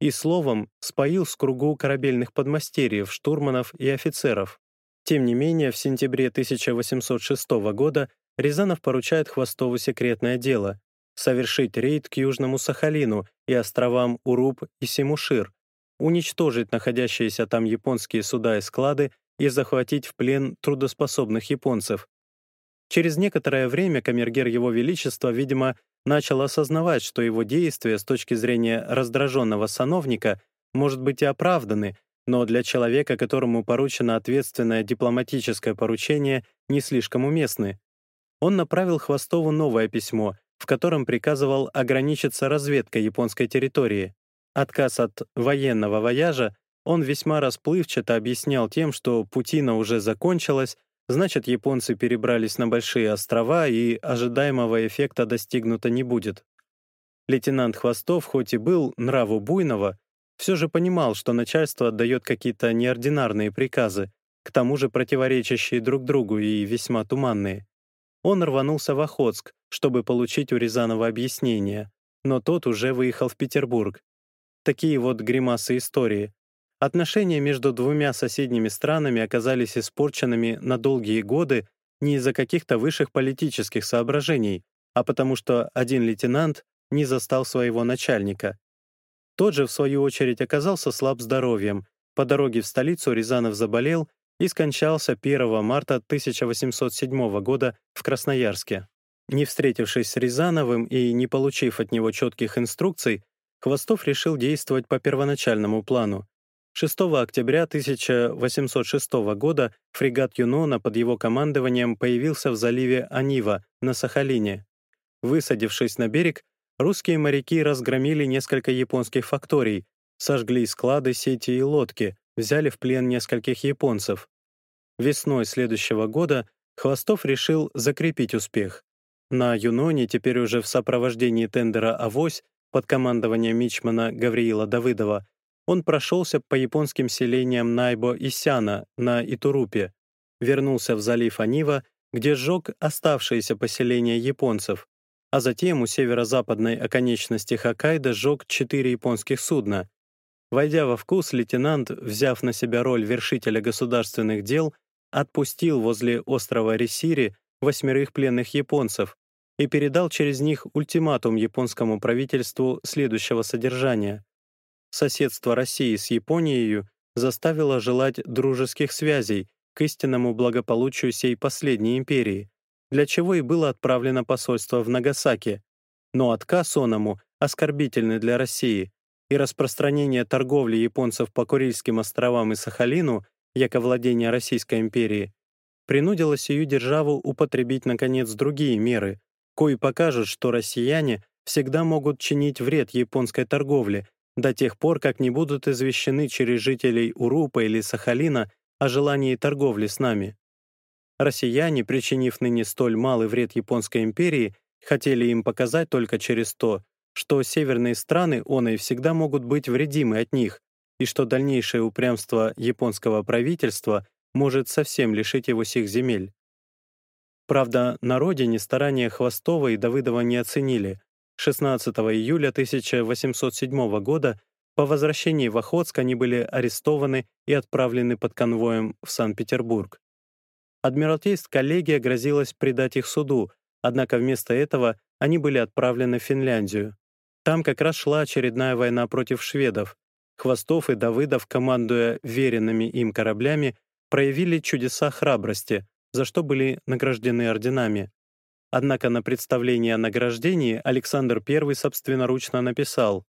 и, словом, споил с кругу корабельных подмастерьев, штурманов и офицеров. Тем не менее, в сентябре 1806 года Рязанов поручает Хвостову секретное дело — совершить рейд к Южному Сахалину и островам Уруб и Симушир, уничтожить находящиеся там японские суда и склады и захватить в плен трудоспособных японцев. Через некоторое время камергер Его Величества, видимо, начал осознавать, что его действия с точки зрения раздраженного сановника может быть и оправданы, но для человека, которому поручено ответственное дипломатическое поручение, не слишком уместны. Он направил Хвостову новое письмо, в котором приказывал ограничиться разведкой японской территории. Отказ от военного вояжа он весьма расплывчато объяснял тем, что путина уже закончилась, значит, японцы перебрались на большие острова и ожидаемого эффекта достигнуто не будет. Лейтенант Хвостов, хоть и был нраву буйного, все же понимал, что начальство отдает какие-то неординарные приказы, к тому же противоречащие друг другу и весьма туманные. Он рванулся в Охотск, чтобы получить у Рязанова объяснение, но тот уже выехал в Петербург, Такие вот гримасы истории. Отношения между двумя соседними странами оказались испорченными на долгие годы не из-за каких-то высших политических соображений, а потому что один лейтенант не застал своего начальника. Тот же, в свою очередь, оказался слаб здоровьем. По дороге в столицу Рязанов заболел и скончался 1 марта 1807 года в Красноярске. Не встретившись с Рязановым и не получив от него четких инструкций, Хвостов решил действовать по первоначальному плану. 6 октября 1806 года фрегат Юнона под его командованием появился в заливе Анива на Сахалине. Высадившись на берег, русские моряки разгромили несколько японских факторий, сожгли склады, сети и лодки, взяли в плен нескольких японцев. Весной следующего года Хвостов решил закрепить успех. На Юноне, теперь уже в сопровождении тендера «Авось», под командованием мичмана Гавриила Давыдова, он прошелся по японским селениям Найбо и Сяна на Итурупе, вернулся в залив Анива, где сжег оставшиеся поселения японцев, а затем у северо-западной оконечности Хоккайдо сжег четыре японских судна. Войдя во вкус, лейтенант, взяв на себя роль вершителя государственных дел, отпустил возле острова Ресири восьмерых пленных японцев, и передал через них ультиматум японскому правительству следующего содержания. Соседство России с Японией заставило желать дружеских связей к истинному благополучию сей последней империи, для чего и было отправлено посольство в Нагасаки. Но отказ оному оскорбительный для России, и распространение торговли японцев по Курильским островам и Сахалину, яко владение Российской империи, принудило сию державу употребить, наконец, другие меры, кои покажут, что россияне всегда могут чинить вред японской торговле до тех пор, как не будут извещены через жителей Урупа или Сахалина о желании торговли с нами. Россияне, причинив ныне столь малый вред Японской империи, хотели им показать только через то, что северные страны оной всегда могут быть вредимы от них, и что дальнейшее упрямство японского правительства может совсем лишить его сих земель. Правда, на родине старания Хвостова и Давыдова не оценили. 16 июля 1807 года по возвращении в Охотск они были арестованы и отправлены под конвоем в Санкт-Петербург. Адмиралтейств коллегия грозилась предать их суду, однако вместо этого они были отправлены в Финляндию. Там как раз шла очередная война против шведов. Хвостов и Давыдов, командуя веренными им кораблями, проявили чудеса храбрости, за что были награждены орденами. Однако на представлении о награждении Александр I собственноручно написал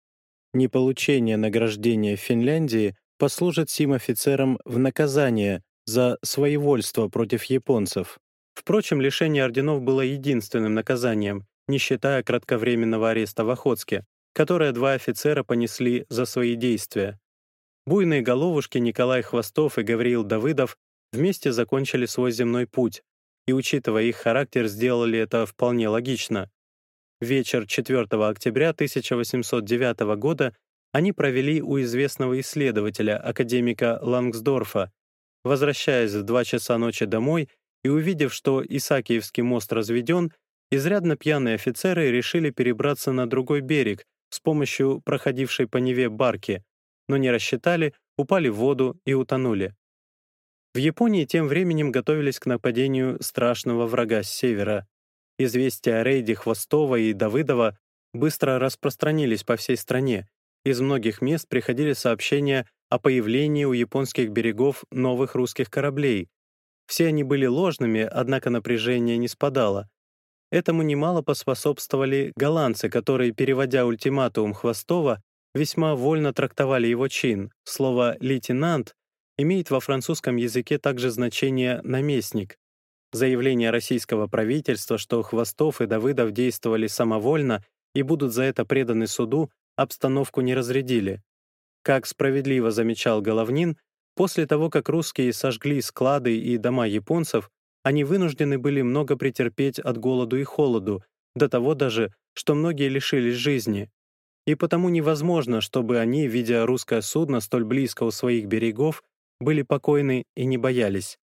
«Неполучение награждения в Финляндии послужит сим офицерам в наказание за своевольство против японцев». Впрочем, лишение орденов было единственным наказанием, не считая кратковременного ареста в Охотске, которое два офицера понесли за свои действия. Буйные головушки Николай Хвостов и Гавриил Давыдов вместе закончили свой земной путь, и, учитывая их характер, сделали это вполне логично. Вечер 4 октября 1809 года они провели у известного исследователя, академика Лангсдорфа, возвращаясь в два часа ночи домой и увидев, что Исаакиевский мост разведен, изрядно пьяные офицеры решили перебраться на другой берег с помощью проходившей по Неве барки, но не рассчитали, упали в воду и утонули. В Японии тем временем готовились к нападению страшного врага с севера. Известия о рейде Хвостова и Давыдова быстро распространились по всей стране. Из многих мест приходили сообщения о появлении у японских берегов новых русских кораблей. Все они были ложными, однако напряжение не спадало. Этому немало поспособствовали голландцы, которые, переводя ультиматум Хвостова, весьма вольно трактовали его чин. Слово «лейтенант» имеет во французском языке также значение «наместник». Заявление российского правительства, что Хвостов и Давыдов действовали самовольно и будут за это преданы суду, обстановку не разрядили. Как справедливо замечал Головнин, после того, как русские сожгли склады и дома японцев, они вынуждены были много претерпеть от голоду и холоду, до того даже, что многие лишились жизни. И потому невозможно, чтобы они, видя русское судно столь близко у своих берегов, были покойны и не боялись.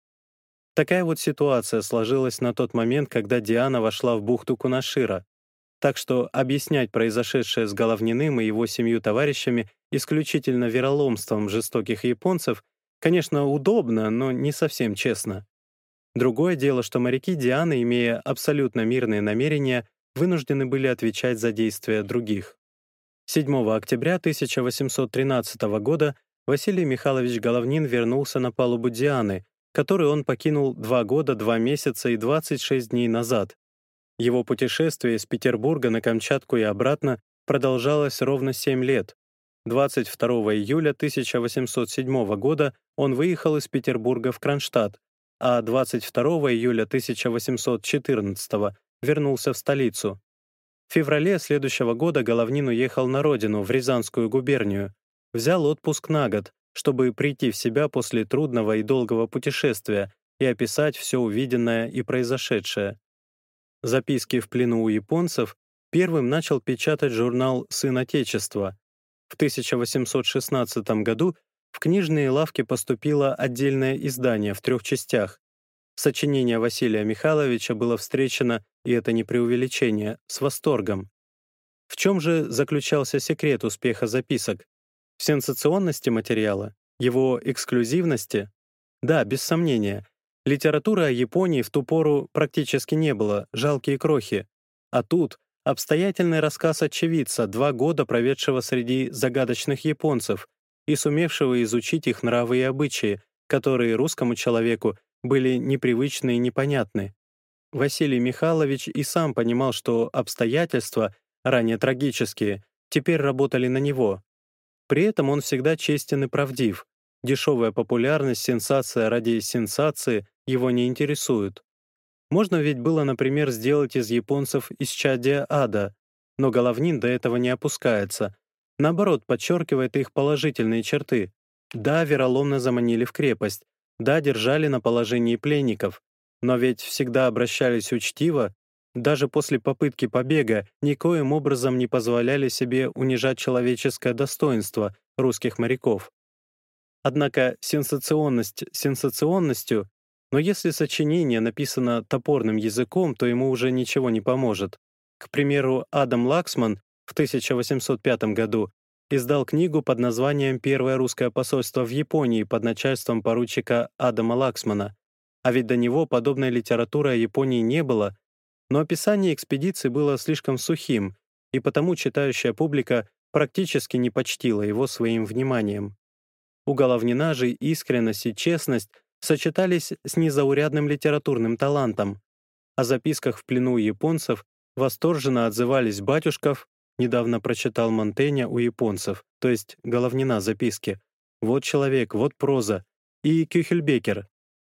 Такая вот ситуация сложилась на тот момент, когда Диана вошла в бухту Кунашира. Так что объяснять произошедшее с Головниным и его семью товарищами исключительно вероломством жестоких японцев, конечно, удобно, но не совсем честно. Другое дело, что моряки Дианы, имея абсолютно мирные намерения, вынуждены были отвечать за действия других. 7 октября 1813 года Василий Михайлович Головнин вернулся на палубу Дианы, которую он покинул два года, два месяца и 26 дней назад. Его путешествие из Петербурга на Камчатку и обратно продолжалось ровно 7 лет. 22 июля 1807 года он выехал из Петербурга в Кронштадт, а 22 июля 1814 вернулся в столицу. В феврале следующего года Головнин уехал на родину, в Рязанскую губернию, взял отпуск на год, чтобы прийти в себя после трудного и долгого путешествия и описать все увиденное и произошедшее. Записки в плену у японцев первым начал печатать журнал «Сын Отечества». В 1816 году в книжные лавки поступило отдельное издание в трех частях. Сочинение Василия Михайловича было встречено, и это не преувеличение, с восторгом. В чем же заключался секрет успеха записок? Сенсационности материала? Его эксклюзивности? Да, без сомнения. Литературы о Японии в ту пору практически не было, жалкие крохи. А тут обстоятельный рассказ очевидца, два года проведшего среди загадочных японцев и сумевшего изучить их нравы и обычаи, которые русскому человеку были непривычны и непонятны. Василий Михайлович и сам понимал, что обстоятельства, ранее трагические, теперь работали на него. При этом он всегда честен и правдив. Дешевая популярность, сенсация ради сенсации его не интересуют. Можно ведь было, например, сделать из японцев исчадие ада, но Головнин до этого не опускается. Наоборот, подчеркивает их положительные черты. Да, вероломно заманили в крепость. Да, держали на положении пленников. Но ведь всегда обращались учтиво даже после попытки побега никоим образом не позволяли себе унижать человеческое достоинство русских моряков. Однако сенсационность сенсационностью, но если сочинение написано топорным языком, то ему уже ничего не поможет. К примеру, Адам Лаксман в 1805 году издал книгу под названием «Первое русское посольство в Японии» под начальством поручика Адама Лаксмана. А ведь до него подобной литературы о Японии не было, но описание экспедиции было слишком сухим, и потому читающая публика практически не почтила его своим вниманием. У Головнина же искренность и честность сочетались с незаурядным литературным талантом. О записках в плену японцев восторженно отзывались Батюшков, недавно прочитал Монтеня у японцев, то есть Головнина записки. Вот человек, вот проза. И Кюхельбекер,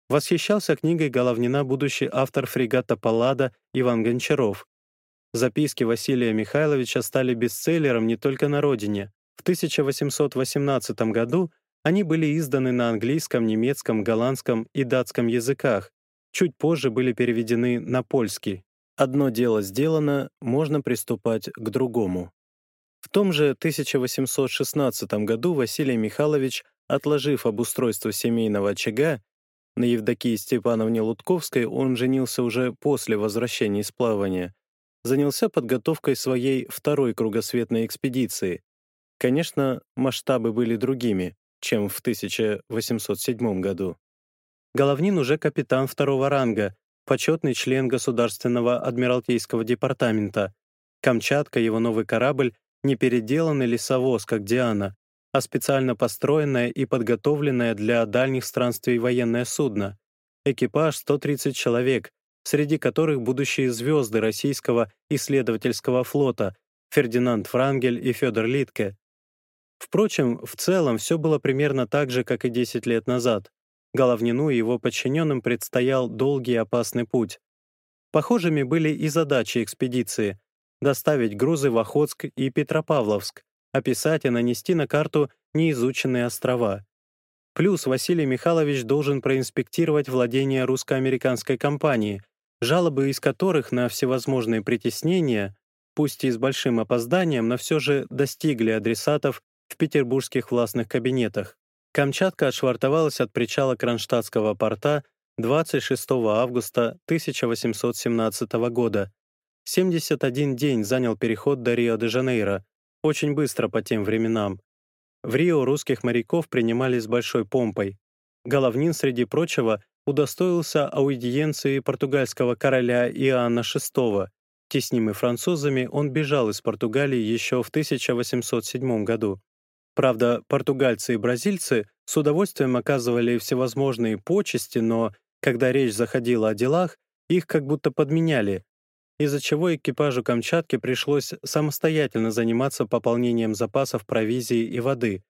Восхищался книгой Головнина будущий автор фрегата «Паллада» Иван Гончаров. Записки Василия Михайловича стали бестселлером не только на родине. В 1818 году они были изданы на английском, немецком, голландском и датском языках. Чуть позже были переведены на польский. Одно дело сделано, можно приступать к другому. В том же 1816 году Василий Михайлович, отложив обустройство семейного очага На Евдокии Степановне Лутковской он женился уже после возвращения из плавания. Занялся подготовкой своей второй кругосветной экспедиции. Конечно, масштабы были другими, чем в 1807 году. Головнин уже капитан второго ранга, почетный член Государственного адмиралтейского департамента. Камчатка, его новый корабль, не переделанный лесовоз, как Диана, а специально построенное и подготовленное для дальних странствий военное судно. Экипаж 130 человек, среди которых будущие звезды российского исследовательского флота Фердинанд Франгель и Федор Литке. Впрочем, в целом все было примерно так же, как и 10 лет назад. Головнину и его подчиненным предстоял долгий и опасный путь. Похожими были и задачи экспедиции — доставить грузы в Охотск и Петропавловск, описать и нанести на карту неизученные острова. Плюс Василий Михайлович должен проинспектировать владения русско-американской компании, жалобы из которых на всевозможные притеснения, пусть и с большим опозданием, но все же достигли адресатов в петербургских властных кабинетах. Камчатка отшвартовалась от причала Кронштадтского порта 26 августа 1817 года. 71 день занял переход до Рио-де-Жанейро, очень быстро по тем временам. В Рио русских моряков принимали с большой помпой. Головнин, среди прочего, удостоился аудиенции португальского короля Иоанна VI. Теснимый французами, он бежал из Португалии еще в 1807 году. Правда, португальцы и бразильцы с удовольствием оказывали всевозможные почести, но, когда речь заходила о делах, их как будто подменяли, из-за чего экипажу Камчатки пришлось самостоятельно заниматься пополнением запасов провизии и воды.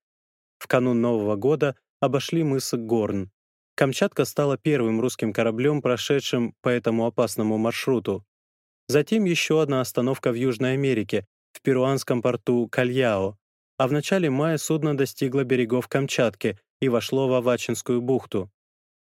В канун Нового года обошли мыс Горн. Камчатка стала первым русским кораблем, прошедшим по этому опасному маршруту. Затем еще одна остановка в Южной Америке, в перуанском порту Кальяо, а в начале мая судно достигло берегов Камчатки и вошло в Авачинскую бухту.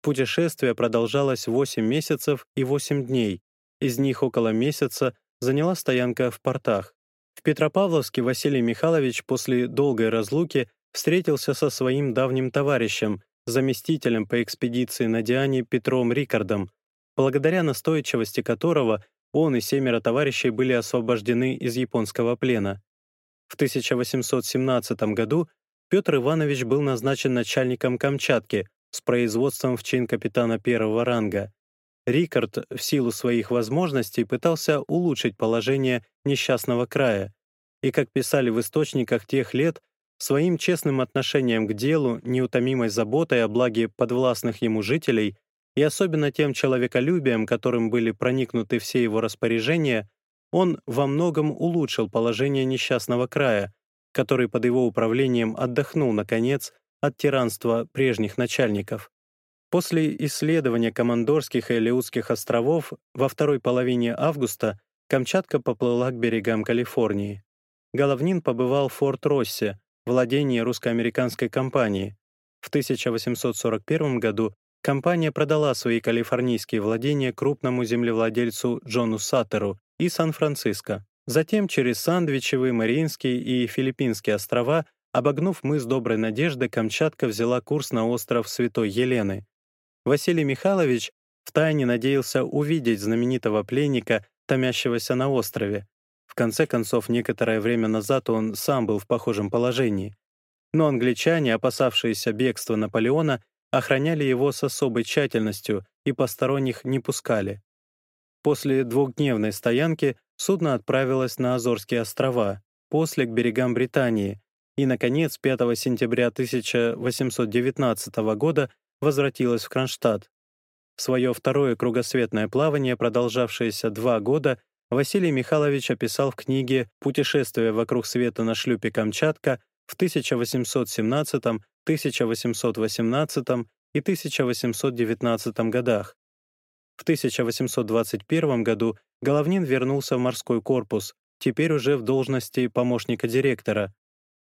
Путешествие продолжалось 8 месяцев и 8 дней, из них около месяца заняла стоянка в портах. В Петропавловске Василий Михайлович после долгой разлуки встретился со своим давним товарищем, заместителем по экспедиции на Диане Петром Рикардом, благодаря настойчивости которого он и семеро товарищей были освобождены из японского плена. В 1817 году Петр Иванович был назначен начальником Камчатки с производством в чин капитана первого ранга. Рикард в силу своих возможностей пытался улучшить положение несчастного края, и, как писали в источниках тех лет, своим честным отношением к делу, неутомимой заботой о благе подвластных ему жителей и особенно тем человеколюбием, которым были проникнуты все его распоряжения, он во многом улучшил положение несчастного края, который под его управлением отдохнул, наконец, от тиранства прежних начальников. После исследования Командорских и Алеутских островов во второй половине августа Камчатка поплыла к берегам Калифорнии. Головнин побывал в Форт-Россе, владении русско-американской компании. В 1841 году компания продала свои калифорнийские владения крупному землевладельцу Джону Саттеру и Сан-Франциско. Затем через Сандвичевые, Мариинские и Филиппинские острова, обогнув мыс Доброй Надежды, Камчатка взяла курс на остров Святой Елены, Василий Михайлович втайне надеялся увидеть знаменитого пленника, томящегося на острове. В конце концов, некоторое время назад он сам был в похожем положении. Но англичане, опасавшиеся бегства Наполеона, охраняли его с особой тщательностью и посторонних не пускали. После двухдневной стоянки судно отправилось на Азорские острова, после к берегам Британии, и, наконец, 5 сентября 1819 года возвратилась в Кронштадт. Свое второе кругосветное плавание, продолжавшееся два года, Василий Михайлович описал в книге «Путешествие вокруг света на шлюпе Камчатка» в 1817, 1818 и 1819 годах. В 1821 году Головнин вернулся в морской корпус, теперь уже в должности помощника директора.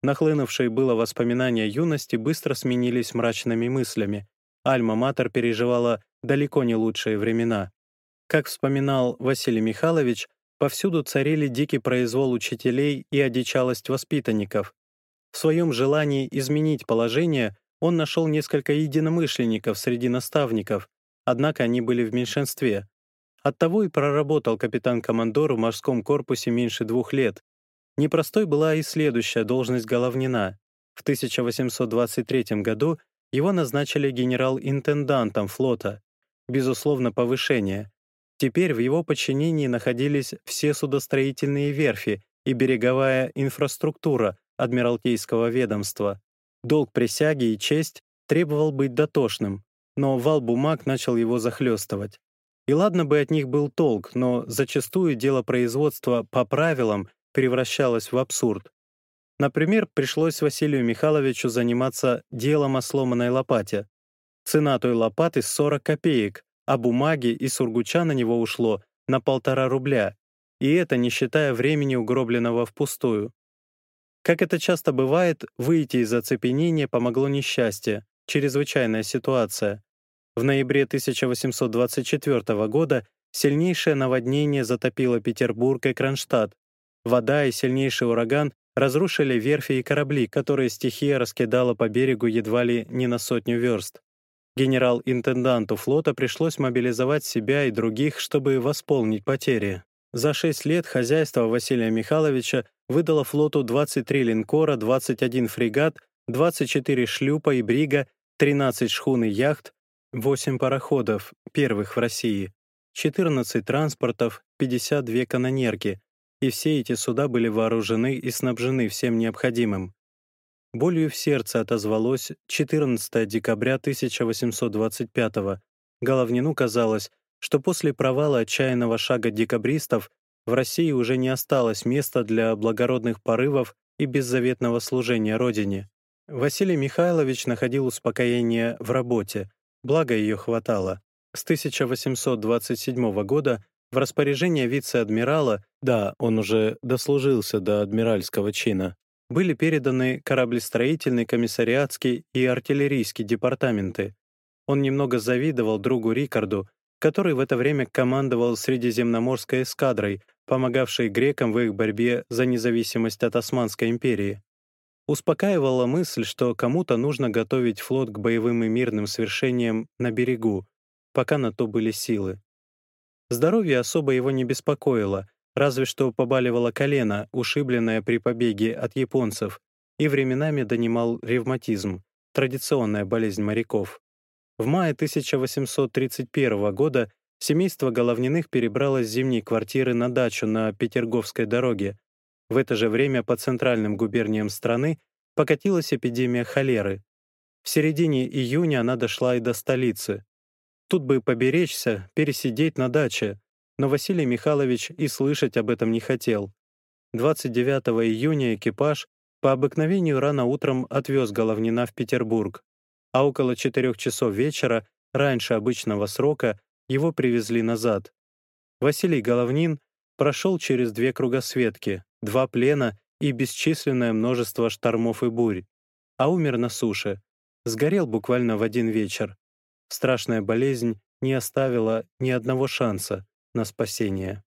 Нахлынувшие было воспоминания юности быстро сменились мрачными мыслями. Альма-Матер переживала далеко не лучшие времена. Как вспоминал Василий Михайлович, повсюду царили дикий произвол учителей и одичалость воспитанников. В своем желании изменить положение Он нашел несколько единомышленников среди наставников, однако они были в меньшинстве. Оттого и проработал капитан-командор в морском корпусе меньше двух лет. Непростой была и следующая должность Головнина. В 1823 году его назначили генерал-интендантом флота. Безусловно, повышение. Теперь в его подчинении находились все судостроительные верфи и береговая инфраструктура Адмиралтейского ведомства. Долг присяги и честь требовал быть дотошным, но вал бумаг начал его захлестывать. И ладно бы от них был толк, но зачастую дело производства по правилам превращалось в абсурд. Например, пришлось Василию Михайловичу заниматься делом о сломанной лопате. Цена той лопаты — 40 копеек, а бумаги и сургуча на него ушло на полтора рубля, и это не считая времени, угробленного впустую. Как это часто бывает, выйти из оцепенения помогло несчастье, чрезвычайная ситуация. В ноябре 1824 года сильнейшее наводнение затопило Петербург и Кронштадт. Вода и сильнейший ураган разрушили верфи и корабли, которые стихия раскидала по берегу едва ли не на сотню верст. Генерал-интенданту флота пришлось мобилизовать себя и других, чтобы восполнить потери. За шесть лет хозяйство Василия Михайловича выдало флоту 23 линкора, 21 фрегат, 24 шлюпа и брига, 13 шхун и яхт, 8 пароходов, первых в России, 14 транспортов, 52 канонерки, и все эти суда были вооружены и снабжены всем необходимым. Болью в сердце отозвалось 14 декабря 1825 -го. Головнину казалось, что после провала отчаянного шага декабристов в России уже не осталось места для благородных порывов и беззаветного служения Родине. Василий Михайлович находил успокоение в работе, благо ее хватало. С 1827 года в распоряжение вице-адмирала, да, он уже дослужился до адмиральского чина, были переданы кораблестроительный, комиссариатский и артиллерийский департаменты. Он немного завидовал другу Рикарду, который в это время командовал Средиземноморской эскадрой, помогавшей грекам в их борьбе за независимость от Османской империи. Успокаивала мысль, что кому-то нужно готовить флот к боевым и мирным свершениям на берегу, пока на то были силы. Здоровье особо его не беспокоило, Разве что побаливало колено, ушибленное при побеге от японцев, и временами донимал ревматизм, традиционная болезнь моряков. В мае 1831 года семейство Головниных перебралось с зимней квартиры на дачу на Петерговской дороге. В это же время по центральным губерниям страны покатилась эпидемия холеры. В середине июня она дошла и до столицы. Тут бы поберечься, пересидеть на даче, но Василий Михайлович и слышать об этом не хотел. 29 июня экипаж по обыкновению рано утром отвез Головнина в Петербург, а около 4 часов вечера, раньше обычного срока, его привезли назад. Василий Головнин прошел через две кругосветки, два плена и бесчисленное множество штормов и бурь, а умер на суше, сгорел буквально в один вечер. Страшная болезнь не оставила ни одного шанса, на спасение.